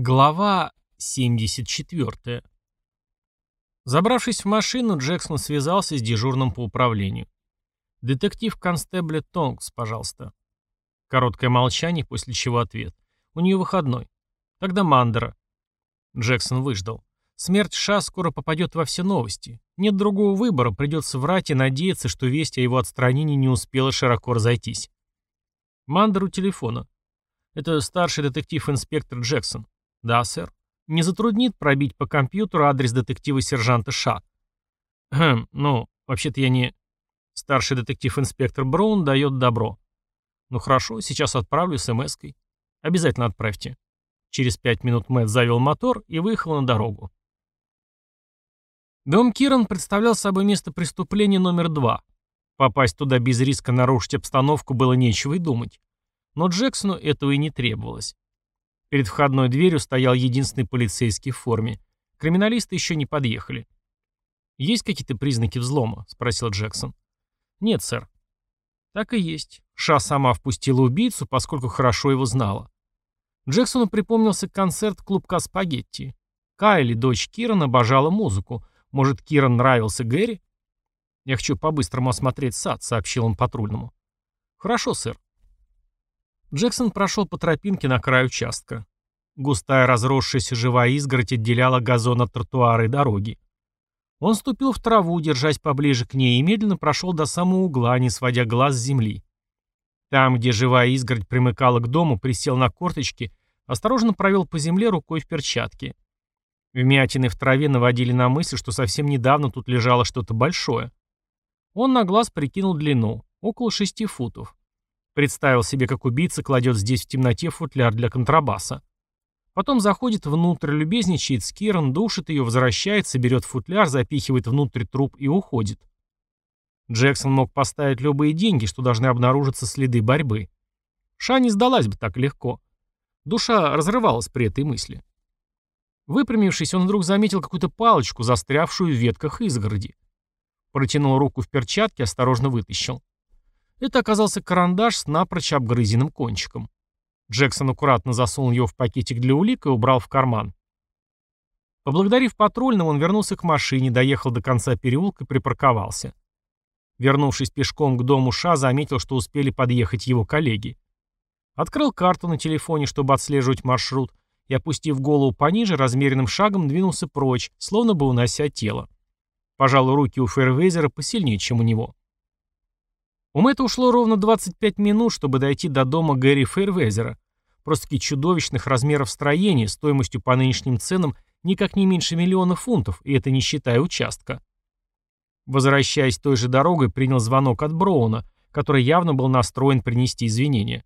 Глава 74. Забравшись в машину, Джексон связался с дежурным по управлению. «Детектив констебля Тонгс, пожалуйста». Короткое молчание, после чего ответ. «У нее выходной». «Тогда Мандера». Джексон выждал. Смерть Ша скоро попадет во все новости. Нет другого выбора, придется врать и надеяться, что весть о его отстранении не успела широко разойтись. Мандер у телефона. Это старший детектив-инспектор Джексон. «Да, сэр. Не затруднит пробить по компьютеру адрес детектива-сержанта Ша?» «Хм, ну, вообще-то я не...» Старший детектив-инспектор Браун дает добро. «Ну хорошо, сейчас отправлю смс-кой. Обязательно отправьте». Через пять минут Мэтт завел мотор и выехал на дорогу. Дом Киран представлял собой место преступления номер два. Попасть туда без риска нарушить обстановку было нечего и думать. Но Джексону этого и не требовалось. Перед входной дверью стоял единственный полицейский в форме. Криминалисты еще не подъехали. «Есть какие-то признаки взлома?» — спросил Джексон. «Нет, сэр». «Так и есть. Ша сама впустила убийцу, поскольку хорошо его знала». Джексону припомнился концерт клубка «Спагетти». Кайли, дочь Кирана, обожала музыку. Может, Киран нравился Гэри? «Я хочу по-быстрому осмотреть сад», — сообщил он патрульному. «Хорошо, сэр». Джексон прошел по тропинке на край участка. Густая разросшаяся живая изгородь отделяла газон от тротуара и дороги. Он ступил в траву, держась поближе к ней, и медленно прошел до самого угла, не сводя глаз с земли. Там, где живая изгородь примыкала к дому, присел на корточки, осторожно провел по земле рукой в перчатке. Вмятины в траве наводили на мысль, что совсем недавно тут лежало что-то большое. Он на глаз прикинул длину, около шести футов. Представил себе, как убийца кладет здесь в темноте футляр для контрабаса. Потом заходит внутрь, любезничает с Киран, душит ее, возвращается, берет футляр, запихивает внутрь труп и уходит. Джексон мог поставить любые деньги, что должны обнаружиться следы борьбы. Ша не сдалась бы так легко. Душа разрывалась при этой мысли. Выпрямившись, он вдруг заметил какую-то палочку, застрявшую в ветках изгороди. Протянул руку в перчатке, осторожно вытащил. Это оказался карандаш с напрочь обгрызенным кончиком. Джексон аккуратно засунул его в пакетик для улик и убрал в карман. Поблагодарив патрульного, он вернулся к машине, доехал до конца переулка и припарковался. Вернувшись пешком к дому Ша, заметил, что успели подъехать его коллеги. Открыл карту на телефоне, чтобы отслеживать маршрут, и, опустив голову пониже, размеренным шагом двинулся прочь, словно бы унося тело. Пожалуй, руки у Фейрвейзера посильнее, чем у него. У Мэтта ушло ровно 25 минут, чтобы дойти до дома Гэри Фейрвезера. Просто-таки чудовищных размеров строения, стоимостью по нынешним ценам никак не меньше миллиона фунтов, и это не считая участка. Возвращаясь той же дорогой, принял звонок от Броуна, который явно был настроен принести извинения.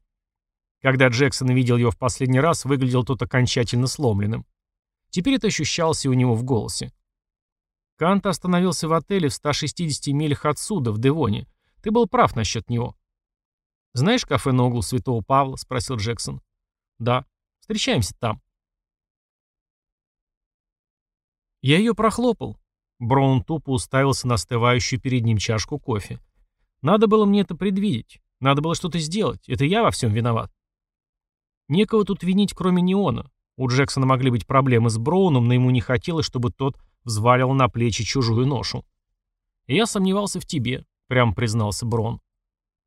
Когда Джексон видел его в последний раз, выглядел тот окончательно сломленным. Теперь это ощущалось и у него в голосе. Кант остановился в отеле в 160 милях отсюда, в Девоне, ты был прав насчет него. «Знаешь кафе на углу Святого Павла?» — спросил Джексон. «Да. Встречаемся там». Я ее прохлопал. Браун тупо уставился на остывающую перед ним чашку кофе. Надо было мне это предвидеть. Надо было что-то сделать. Это я во всем виноват. Некого тут винить, кроме Неона. У Джексона могли быть проблемы с Броуном, но ему не хотелось, чтобы тот взвалил на плечи чужую ношу. Я сомневался в тебе прямо признался Брон.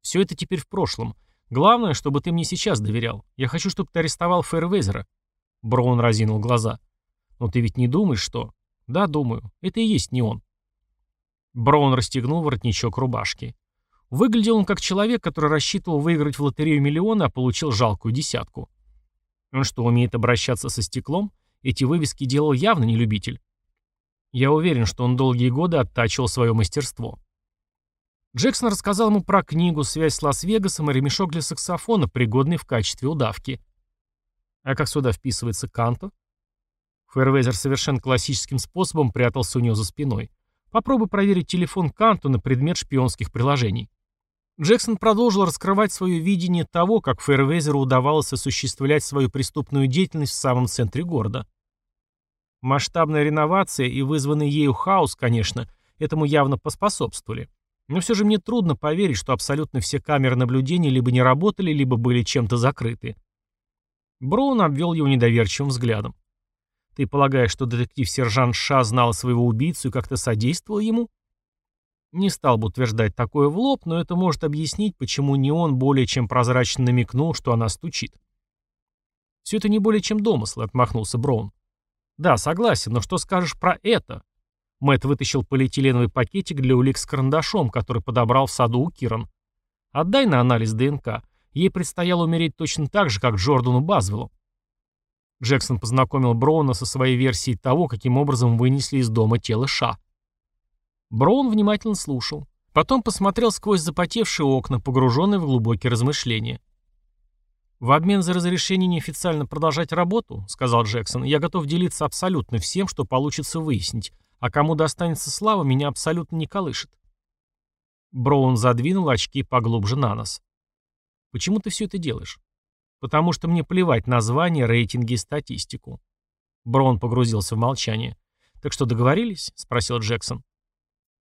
«Все это теперь в прошлом. Главное, чтобы ты мне сейчас доверял. Я хочу, чтобы ты арестовал Фэрвезера». Браун разинул глаза. «Но ты ведь не думаешь, что...» «Да, думаю. Это и есть не он». Браун расстегнул воротничок рубашки. Выглядел он как человек, который рассчитывал выиграть в лотерею миллионы, а получил жалкую десятку. Он что, умеет обращаться со стеклом? Эти вывески делал явно не любитель. Я уверен, что он долгие годы оттачивал свое мастерство. Джексон рассказал ему про книгу «Связь с Лас-Вегасом» и ремешок для саксофона, пригодный в качестве удавки. А как сюда вписывается Канто? Фэрвейзер совершенно классическим способом прятался у него за спиной. Попробуй проверить телефон Канто на предмет шпионских приложений. Джексон продолжил раскрывать свое видение того, как Фэрвейзеру удавалось осуществлять свою преступную деятельность в самом центре города. Масштабная реновация и вызванный ею хаос, конечно, этому явно поспособствовали. Но все же мне трудно поверить, что абсолютно все камеры наблюдения либо не работали, либо были чем-то закрыты. Броун обвел его недоверчивым взглядом. «Ты полагаешь, что детектив-сержант Ша знал своего убийцу и как-то содействовал ему?» Не стал бы утверждать такое в лоб, но это может объяснить, почему не он более чем прозрачно намекнул, что она стучит. «Все это не более чем домыслы», — отмахнулся Броун. «Да, согласен, но что скажешь про это?» Мэтт вытащил полиэтиленовый пакетик для улик с карандашом, который подобрал в саду у Киран. «Отдай на анализ ДНК. Ей предстояло умереть точно так же, как Джордану Базвеллу». Джексон познакомил Броуна со своей версией того, каким образом вынесли из дома тело Ша. Броун внимательно слушал. Потом посмотрел сквозь запотевшие окна, погруженные в глубокие размышления. «В обмен за разрешение неофициально продолжать работу, — сказал Джексон, — я готов делиться абсолютно всем, что получится выяснить, а кому достанется слава, меня абсолютно не колышет». Броун задвинул очки поглубже на нос. «Почему ты все это делаешь?» «Потому что мне плевать на звания, рейтинги и статистику». Броун погрузился в молчание. «Так что, договорились?» — спросил Джексон.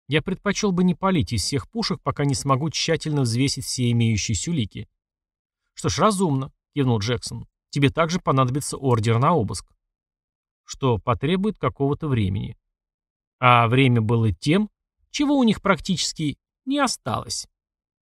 Я предпочел бы не палить из всех пушек, пока не смогу тщательно взвесить все имеющиеся улики. Что ж, разумно, кивнул Джексон. Тебе также понадобится ордер на обыск. Что потребует какого-то времени. А время было тем, чего у них практически не осталось.